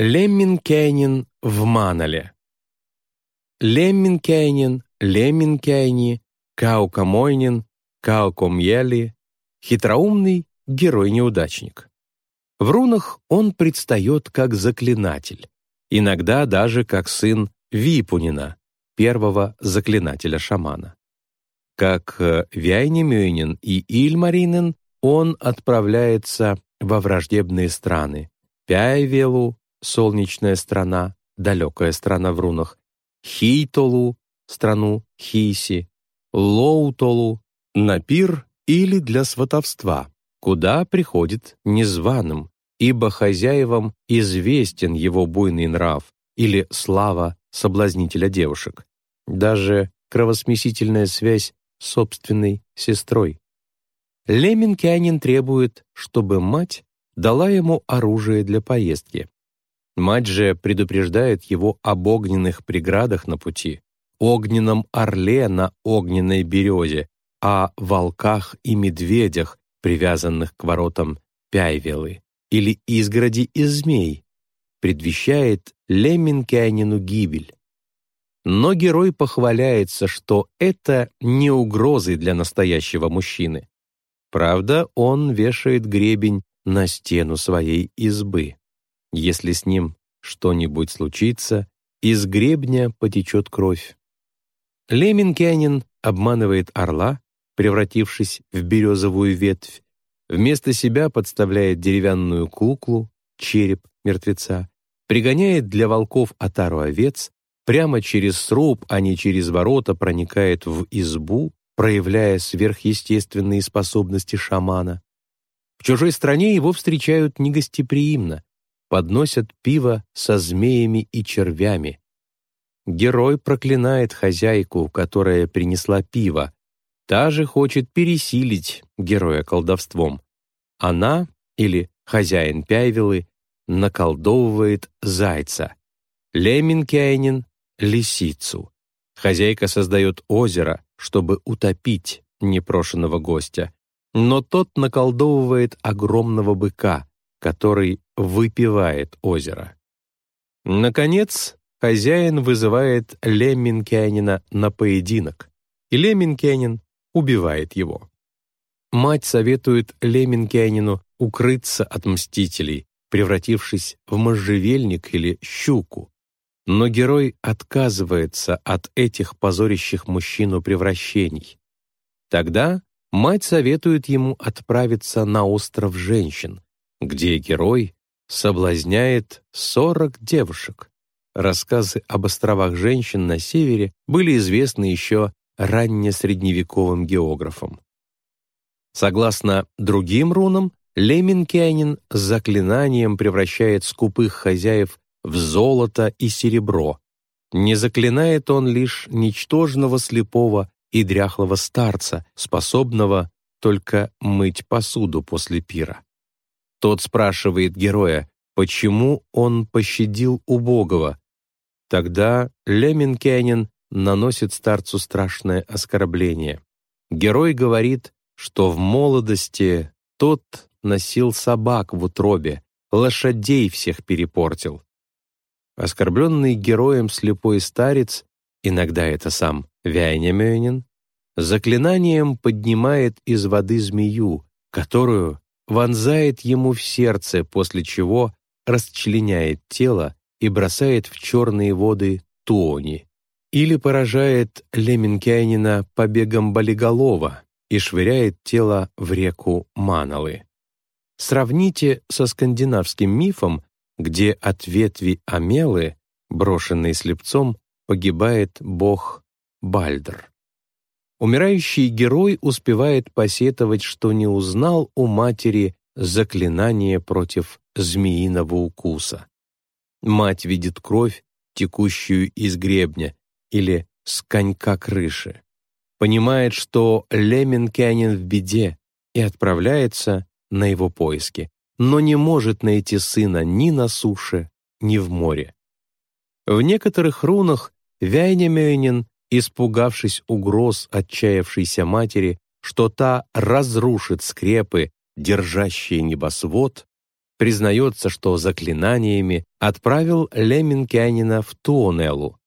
Лемминкейнин в Манале. Лемминкейнин, Лемминкейни, Каукамойнин, Каукомьели, хитроумный герой-неудачник. В рунах он предстает как заклинатель, иногда даже как сын Випунина, первого заклинателя-шамана. Как э, Вяйнемёйнин и Ильмаринен он отправляется во враждебные страны Пяйвелу, солнечная страна, далекая страна в рунах, Хейтолу, страну Хиси, Лоутолу, на пир или для сватовства, куда приходит незваным, ибо хозяевам известен его буйный нрав или слава соблазнителя девушек, даже кровосмесительная связь с собственной сестрой. Леменкянин требует, чтобы мать дала ему оружие для поездки. Мать же предупреждает его об огненных преградах на пути, огненном орле на огненной березе, о волках и медведях, привязанных к воротам Пяйвелы, или изгороди из змей, предвещает Лемминкянину гибель. Но герой похваляется, что это не угрозы для настоящего мужчины. Правда, он вешает гребень на стену своей избы. Если с ним что-нибудь случится, из гребня потечет кровь. Леминкянин обманывает орла, превратившись в березовую ветвь, вместо себя подставляет деревянную куклу, череп мертвеца, пригоняет для волков отару овец, прямо через сруб, а не через ворота проникает в избу, проявляя сверхъестественные способности шамана. В чужой стране его встречают негостеприимно, подносят пиво со змеями и червями. Герой проклинает хозяйку, которая принесла пиво. Та же хочет пересилить героя колдовством. Она, или хозяин Пяйвилы, наколдовывает зайца. Леминкяйнин — лисицу. Хозяйка создает озеро, чтобы утопить непрошенного гостя но тот наколдовывает огромного быка, который выпивает озеро. Наконец, хозяин вызывает Лемминкянина на поединок, и Лемминкянин убивает его. Мать советует Лемминкянину укрыться от мстителей, превратившись в можжевельник или щуку. Но герой отказывается от этих позорящих мужчину превращений. Тогда мать советует ему отправиться на остров женщин, где герой соблазняет 40 девушек. Рассказы об островах женщин на севере были известны еще раннесредневековым географам. Согласно другим рунам, Леминкянин с заклинанием превращает скупых хозяев в золото и серебро. Не заклинает он лишь ничтожного слепого и дряхлого старца, способного только мыть посуду после пира. Тот спрашивает героя, почему он пощадил убогого. Тогда Леминкянин наносит старцу страшное оскорбление. Герой говорит, что в молодости тот носил собак в утробе, лошадей всех перепортил. Оскорбленный героем слепой старец, иногда это сам Вяйнемёнин заклинанием поднимает из воды змею, которую вонзает ему в сердце, после чего расчленяет тело и бросает в черные воды Туони, или поражает Леменкянина побегом болиголова и швыряет тело в реку Маналы. Сравните со скандинавским мифом, где от ветви Амелы, брошенной слепцом, погибает бог Бальдр. Умирающий герой успевает посетовать, что не узнал у матери заклинание против змеиного укуса. Мать видит кровь, текущую из гребня или с конька крыши. Понимает, что Леменкянин в беде и отправляется на его поиски, но не может найти сына ни на суше, ни в море. В некоторых рунах Вяйнемёйнин испугавшись угроз отчаявшейся матери, что та разрушит скрепы, держащие небосвод, признается, что заклинаниями отправил Леменкянина в Туонеллу.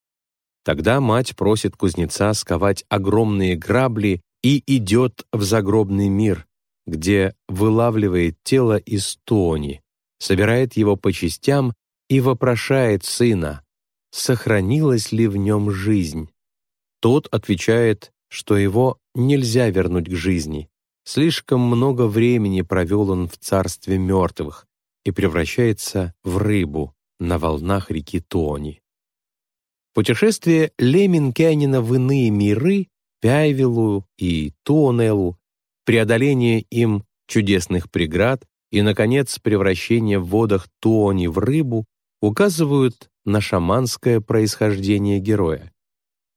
Тогда мать просит кузнеца сковать огромные грабли и идет в загробный мир, где вылавливает тело из Туони, собирает его по частям и вопрошает сына, сохранилась ли в нем жизнь. Тот отвечает, что его нельзя вернуть к жизни. Слишком много времени провел он в царстве мертвых и превращается в рыбу на волнах реки Туони. Путешествие Леминкянина в иные миры, Пяйвилу и Туонелу, преодоление им чудесных преград и, наконец, превращение в водах Туони в рыбу указывают на шаманское происхождение героя.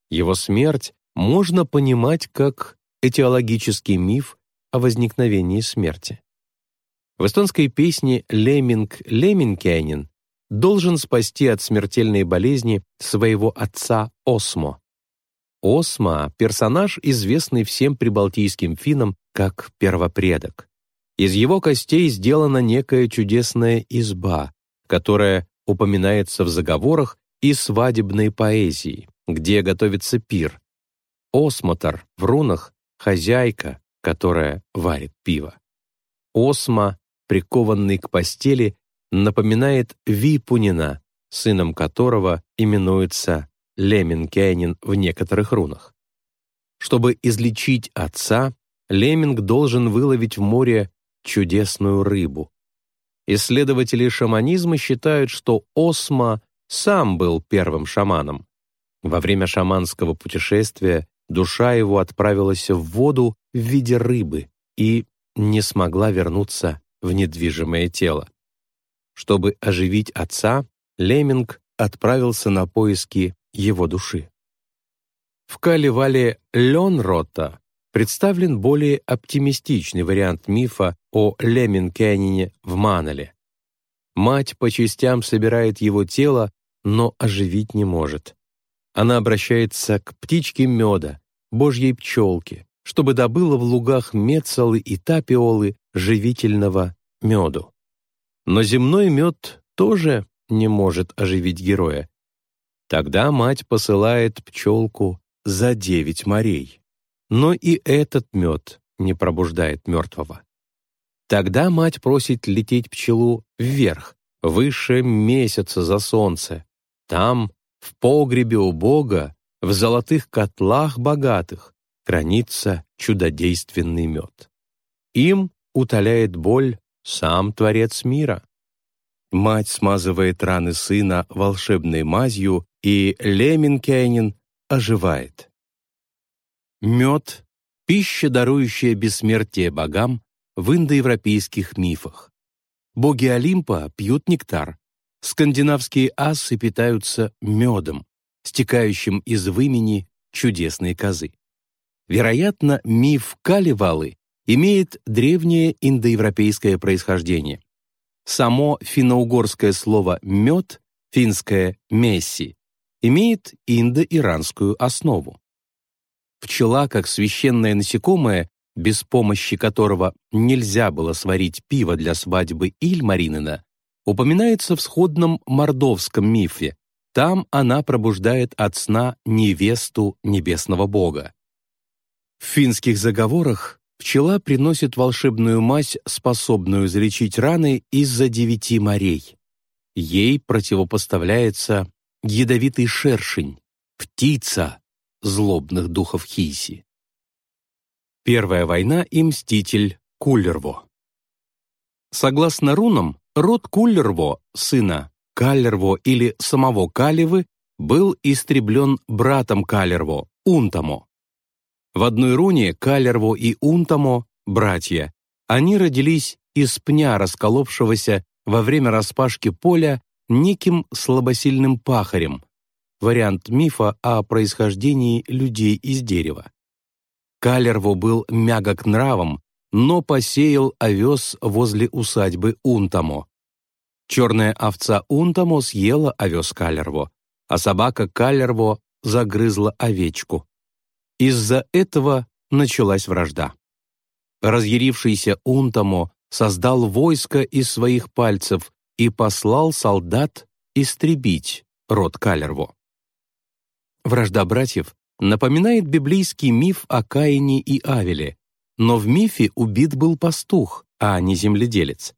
Его смерть можно понимать как этиологический миф о возникновении смерти. В эстонской песне «Леминг Леминкянин» должен спасти от смертельной болезни своего отца Осмо. Осмо — персонаж, известный всем прибалтийским финнам как первопредок. Из его костей сделана некая чудесная изба, которая упоминается в заговорах и свадебной поэзии, где готовится пир. Осмотр в рунах — хозяйка, которая варит пиво. Осма, прикованный к постели, напоминает Випунина, сыном которого именуется Леменкянин в некоторых рунах. Чтобы излечить отца, Леминг должен выловить в море чудесную рыбу. Исследователи шаманизма считают, что Осма сам был первым шаманом. Во время шаманского путешествия душа его отправилась в воду в виде рыбы и не смогла вернуться в недвижимое тело. Чтобы оживить отца, Леминг отправился на поиски его души. В Каливале Ленрота представлен более оптимистичный вариант мифа о Леминкянине в Манале. Мать по частям собирает его тело, но оживить не может. Она обращается к птичке меда, божьей пчелке, чтобы добыла в лугах мецалы и тапиолы живительного меду. Но земной мед тоже не может оживить героя. Тогда мать посылает пчелку за девять морей. Но и этот мед не пробуждает мертвого. Тогда мать просит лететь пчелу вверх, выше месяца за солнце. Там, в погребе у Бога, в золотых котлах богатых, хранится чудодейственный мед. Им утоляет боль сам Творец мира. Мать смазывает раны сына волшебной мазью, и Леменкейнин оживает. Мед — пища, дарующая бессмертие богам в индоевропейских мифах. Боги Олимпа пьют нектар. Скандинавские асы питаются медом, стекающим из вымени чудесной козы. Вероятно, миф Калевалы имеет древнее индоевропейское происхождение. Само финно-угорское слово «мед», финское «месси», имеет индо-иранскую основу. Пчела, как священное насекомое, без помощи которого нельзя было сварить пиво для свадьбы Ильмаринена, упоминается в сходном мордовском мифе. Там она пробуждает от сна невесту небесного бога. В финских заговорах пчела приносит волшебную мазь, способную залечить раны из-за девяти морей. Ей противопоставляется ядовитый шершень, птица злобных духов Хиси. Первая война и мститель Куллерво. Согласно рунам, род Куллерво, сына Каллерво или самого Калевы, был истреблен братом Каллерво, Унтамо. В одной руне Калерво и Унтамо — братья. Они родились из пня, расколовшегося во время распашки поля неким слабосильным пахарем, вариант мифа о происхождении людей из дерева. Калерво был мягок нравом, но посеял овес возле усадьбы Унтамо. Черная овца Унтамо съела овес Калерво, а собака Калерво загрызла овечку. Из-за этого началась вражда. Разъярившийся Унтамо создал войско из своих пальцев и послал солдат истребить род Калерво. Вражда братьев напоминает библейский миф о Каине и Авеле, но в мифе убит был пастух, а не земледелец.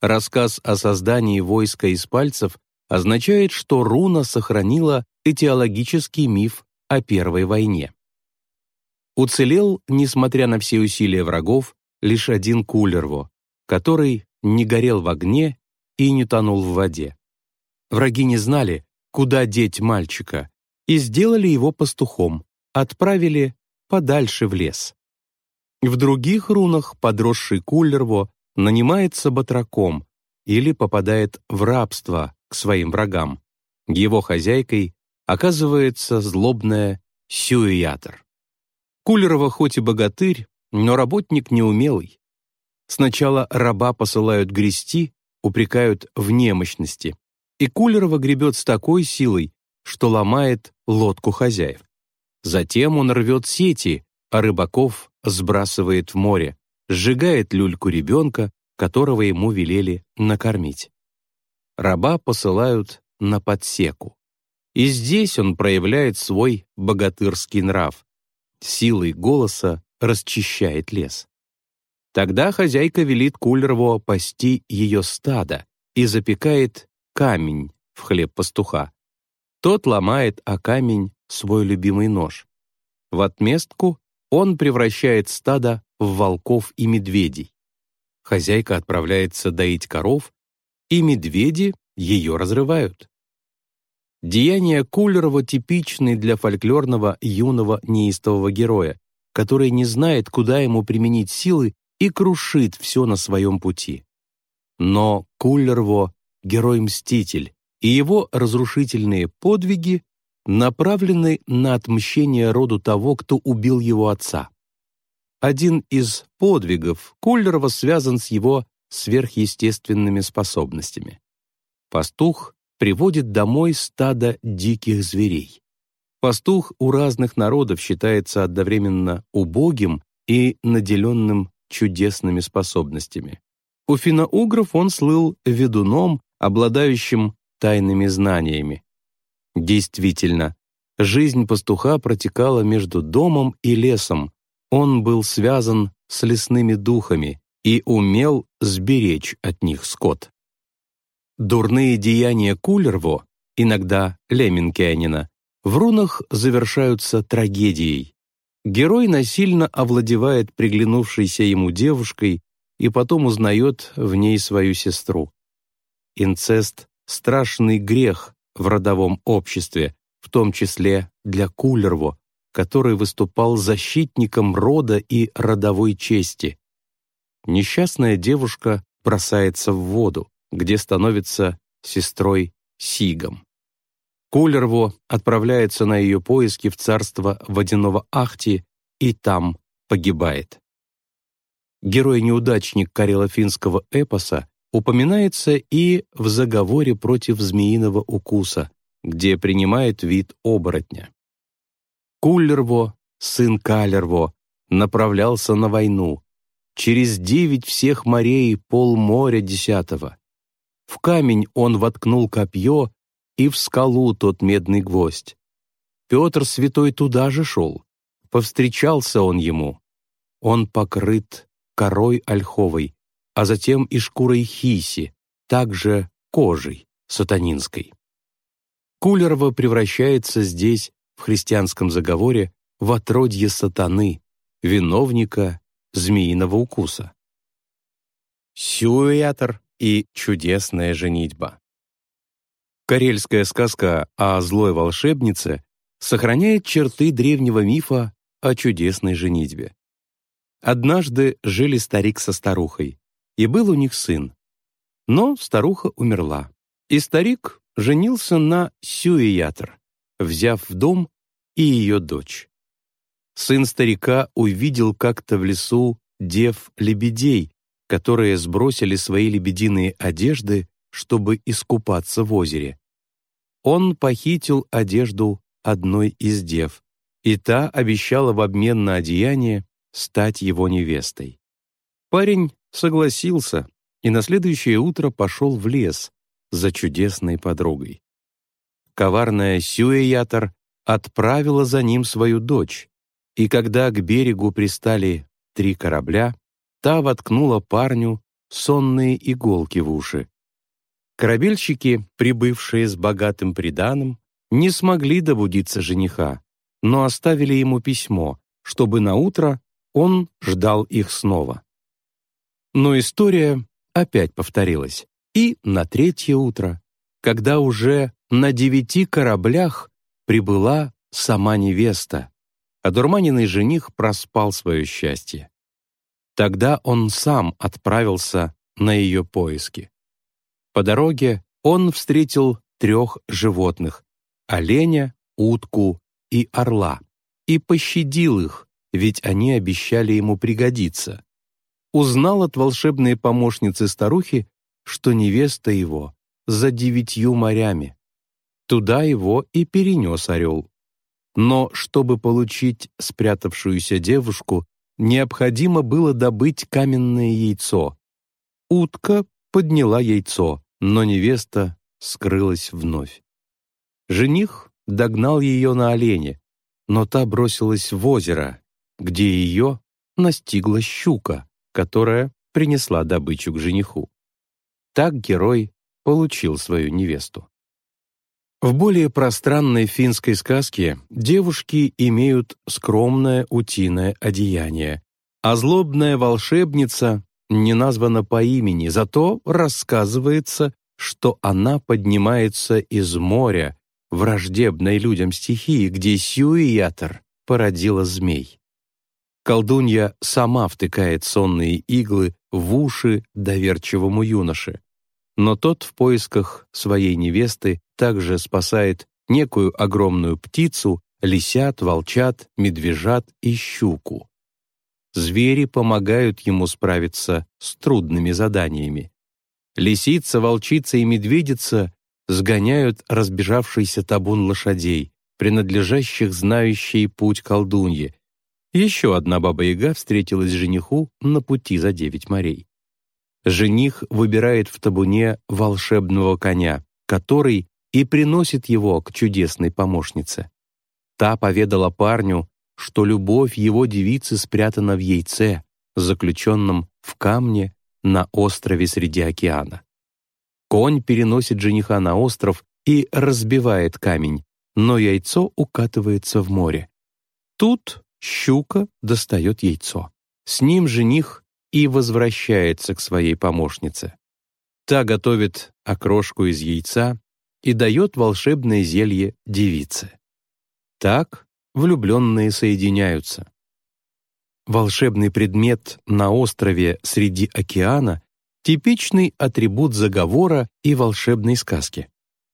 Рассказ о создании войска из пальцев означает, что руна сохранила этиологический миф о Первой войне. Уцелел, несмотря на все усилия врагов, лишь один Кулерво, который не горел в огне и не тонул в воде. Враги не знали, куда деть мальчика, и сделали его пастухом, отправили подальше в лес. В других рунах подросший Кулерво нанимается батраком или попадает в рабство к своим врагам. Его хозяйкой оказывается злобная Сюиятор. Кулерова хоть и богатырь, но работник неумелый. Сначала раба посылают грести, упрекают в немощности, и Кулерова гребет с такой силой, что ломает лодку хозяев. Затем он рвет сети, а рыбаков сбрасывает в море, сжигает люльку ребенка, которого ему велели накормить. Раба посылают на подсеку. И здесь он проявляет свой богатырский нрав. Силой голоса расчищает лес. Тогда хозяйка велит Кулерову пасти ее стадо и запекает камень в хлеб пастуха. Тот ломает о камень свой любимый нож. В отместку он превращает стадо в волков и медведей. Хозяйка отправляется доить коров, и медведи ее разрывают. Деяния Кулерова типичны для фольклорного юного неистового героя, который не знает, куда ему применить силы и крушит все на своем пути. Но Кулерво — герой-мститель, и его разрушительные подвиги направлены на отмщение роду того, кто убил его отца. Один из подвигов Кулерова связан с его сверхъестественными способностями. Пастух приводит домой стадо диких зверей. Пастух у разных народов считается одновременно убогим и наделенным чудесными способностями. У финно-угров он слыл ведуном, обладающим тайными знаниями. Действительно, жизнь пастуха протекала между домом и лесом. Он был связан с лесными духами и умел сберечь от них скот. Дурные деяния Кулерво, иногда Леменкянина, в рунах завершаются трагедией. Герой насильно овладевает приглянувшейся ему девушкой и потом узнает в ней свою сестру. Инцест — страшный грех в родовом обществе, в том числе для Кулерво, который выступал защитником рода и родовой чести. Несчастная девушка бросается в воду, где становится сестрой Сигом. Кулерво отправляется на ее поиски в царство водяного Ахти и там погибает. Герой-неудачник карело-финского эпоса упоминается и в заговоре против змеиного укуса, где принимает вид оборотня. Кулерво, сын Калерво, направлялся на войну. Через девять всех морей пол моря десятого. В камень он воткнул копье и в скалу тот медный гвоздь. Петр Святой туда же шел. Повстречался он ему. Он покрыт корой ольховой, а затем и шкурой хиси, также кожей сатанинской. Кулерова превращается здесь, в христианском заговоре, в отродье сатаны, виновника змеиного укуса. Сюятор и чудесная женитьба. Карельская сказка о злой волшебнице сохраняет черты древнего мифа о чудесной женитьбе. Однажды жили старик со старухой, и был у них сын. Но старуха умерла, и старик женился на Сюиятор, взяв в дом и ее дочь. Сын старика увидел как-то в лесу дев-лебедей, которые сбросили свои лебединые одежды чтобы искупаться в озере. Он похитил одежду одной из дев, и та обещала в обмен на одеяние стать его невестой. Парень согласился и на следующее утро пошел в лес за чудесной подругой. Коварная Сюэятор отправила за ним свою дочь, и когда к берегу пристали три корабля, та воткнула парню сонные иголки в уши. Корабельщики, прибывшие с богатым приданым, не смогли добудиться жениха, но оставили ему письмо, чтобы на утро он ждал их снова. Но история опять повторилась, и на третье утро, когда уже на девяти кораблях прибыла сама невеста, а дурманенный жених проспал свое счастье. Тогда он сам отправился на ее поиски. По дороге он встретил трех животных — оленя, утку и орла, и пощадил их, ведь они обещали ему пригодиться. Узнал от волшебной помощницы старухи, что невеста его за девятью морями. Туда его и перенес орел. Но чтобы получить спрятавшуюся девушку, необходимо было добыть каменное яйцо. Утка подняла яйцо, но невеста скрылась вновь. Жених догнал ее на олене, но та бросилась в озеро, где ее настигла щука, которая принесла добычу к жениху. Так герой получил свою невесту. В более пространной финской сказке девушки имеют скромное утиное одеяние, а злобная волшебница не названа по имени, зато рассказывается, что она поднимается из моря, враждебной людям стихии, где Сюиятор породила змей. Колдунья сама втыкает сонные иглы в уши доверчивому юноше, но тот в поисках своей невесты также спасает некую огромную птицу, лисят, волчат, медвежат и щуку. Звери помогают ему справиться с трудными заданиями. Лисица, волчица и медведица сгоняют разбежавшийся табун лошадей, принадлежащих знающей путь колдунье. Еще одна баба-яга встретилась жениху на пути за девять морей. Жених выбирает в табуне волшебного коня, который и приносит его к чудесной помощнице. Та поведала парню, что любовь его девицы спрятана в яйце, заключенном в камне на острове среди океана. Конь переносит жениха на остров и разбивает камень, но яйцо укатывается в море. Тут щука достает яйцо. С ним жених и возвращается к своей помощнице. Та готовит окрошку из яйца и дает волшебное зелье девице. Так влюбленные соединяются. Волшебный предмет на острове среди океана — типичный атрибут заговора и волшебной сказки.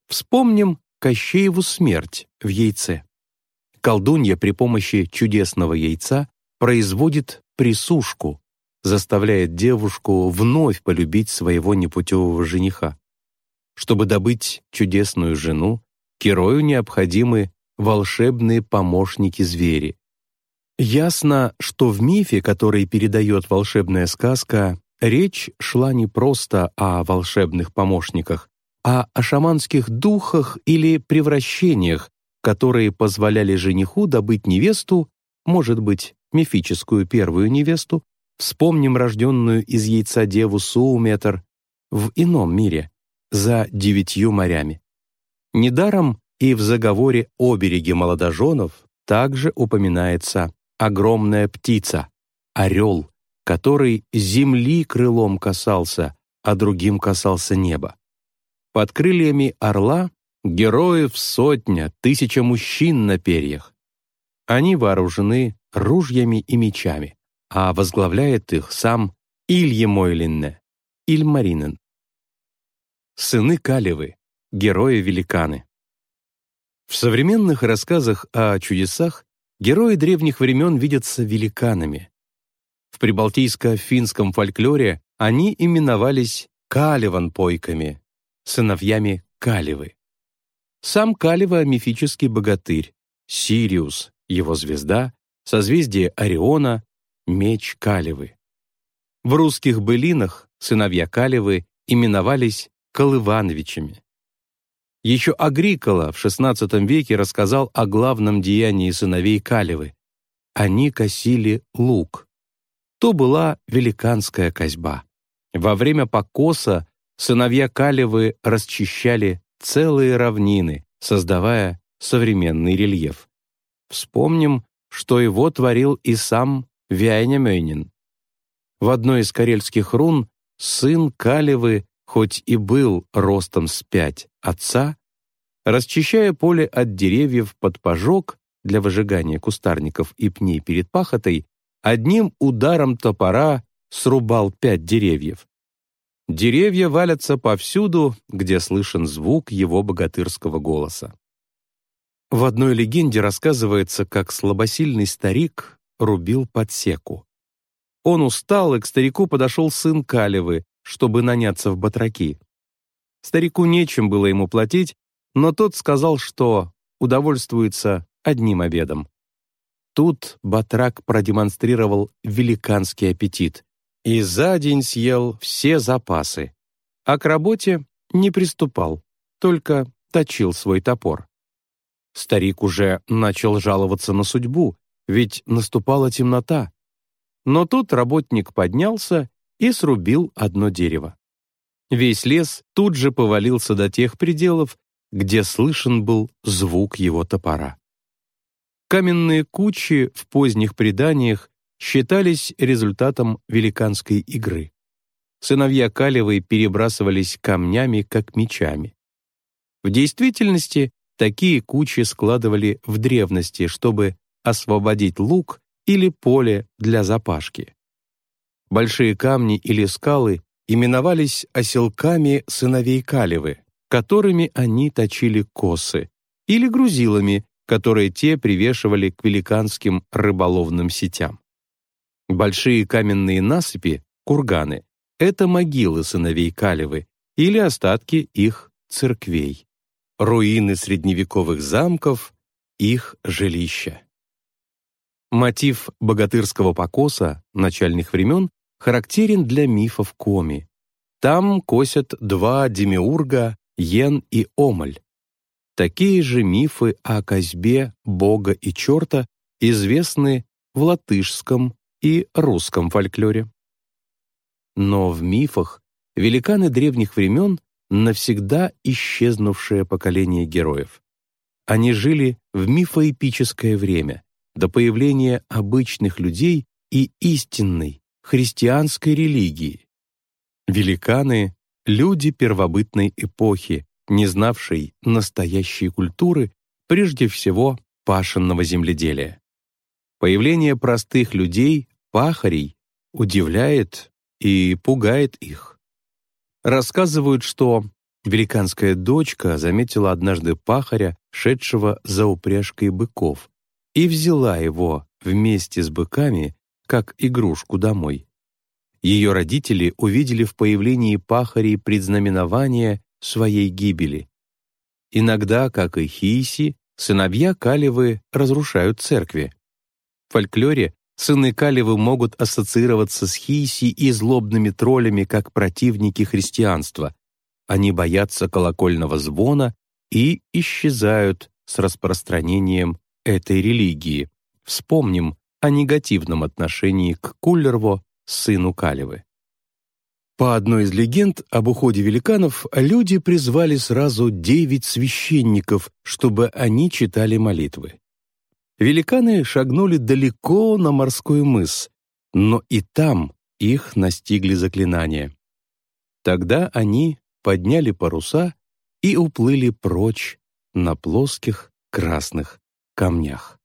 Вспомним Кощееву смерть в яйце. Колдунья при помощи чудесного яйца производит присушку, заставляет девушку вновь полюбить своего непутевого жениха. Чтобы добыть чудесную жену, герою необходимы волшебные помощники-звери. Ясно, что в мифе, который передает волшебная сказка, речь шла не просто о волшебных помощниках, а о шаманских духах или превращениях, которые позволяли жениху добыть невесту, может быть, мифическую первую невесту, вспомним рожденную из яйца деву Сууметр, в ином мире, за девятью морями. Недаром и в заговоре «Обереги молодоженов» также упоминается огромная птица, орел, который земли крылом касался, а другим касался неба. Под крыльями орла героев сотня, тысяча мужчин на перьях. Они вооружены ружьями и мечами, а возглавляет их сам Илье Мойлинне, Ильмаринен сыны Калевы, герои-великаны. В современных рассказах о чудесах герои древних времен видятся великанами. В прибалтийско-финском фольклоре они именовались Калеванпойками, сыновьями Калевы. Сам Калева — мифический богатырь, Сириус, его звезда, созвездие Ориона, меч Калевы. В русских былинах сыновья Калевы именовались Колывановичами. Еще Агрикола в XVI веке рассказал о главном деянии сыновей Калевы. Они косили лук. То была великанская козьба. Во время покоса сыновья Калевы расчищали целые равнины, создавая современный рельеф. Вспомним, что его творил и сам Вяйнямёйнин. В одной из карельских рун сын Калевы, хоть и был ростом с пять отца, расчищая поле от деревьев под пожог для выжигания кустарников и пней перед пахотой, одним ударом топора срубал пять деревьев. Деревья валятся повсюду, где слышен звук его богатырского голоса. В одной легенде рассказывается, как слабосильный старик рубил подсеку. Он устал, и к старику подошел сын Калевы, чтобы наняться в батраки. Старику нечем было ему платить, но тот сказал, что удовольствуется одним обедом. Тут батрак продемонстрировал великанский аппетит и за день съел все запасы, а к работе не приступал, только точил свой топор. Старик уже начал жаловаться на судьбу, ведь наступала темнота. Но тут работник поднялся и срубил одно дерево. Весь лес тут же повалился до тех пределов, где слышен был звук его топора. Каменные кучи в поздних преданиях считались результатом великанской игры. Сыновья Калевой перебрасывались камнями, как мечами. В действительности Такие кучи складывали в древности, чтобы освободить луг или поле для запашки. Большие камни или скалы именовались оселками сыновей Калевы, которыми они точили косы, или грузилами, которые те привешивали к великанским рыболовным сетям. Большие каменные насыпи, курганы, это могилы сыновей Калевы или остатки их церквей руины средневековых замков, их жилища. Мотив богатырского покоса начальных времен характерен для мифов Коми. Там косят два демиурга Йен и Омаль. Такие же мифы о козьбе бога и черта известны в латышском и русском фольклоре. Но в мифах великаны древних времен навсегда исчезнувшее поколение героев. Они жили в мифоэпическое время, до появления обычных людей и истинной христианской религии. Великаны — люди первобытной эпохи, не знавшей настоящей культуры, прежде всего пашенного земледелия. Появление простых людей, пахарей, удивляет и пугает их. Рассказывают, что великанская дочка заметила однажды пахаря, шедшего за упряжкой быков, и взяла его вместе с быками как игрушку домой. Ее родители увидели в появлении пахарей предзнаменование своей гибели. Иногда, как и Хиси, сыновья Калевы разрушают церкви. В фольклоре Сыны Калевы могут ассоциироваться с Хиси и злобными троллями как противники христианства. Они боятся колокольного звона и исчезают с распространением этой религии. Вспомним о негативном отношении к Куллерво, сыну Калевы. По одной из легенд об уходе великанов люди призвали сразу девять священников, чтобы они читали молитвы. Великаны шагнули далеко на морской мыс, но и там их настигли заклинания. Тогда они подняли паруса и уплыли прочь на плоских красных камнях.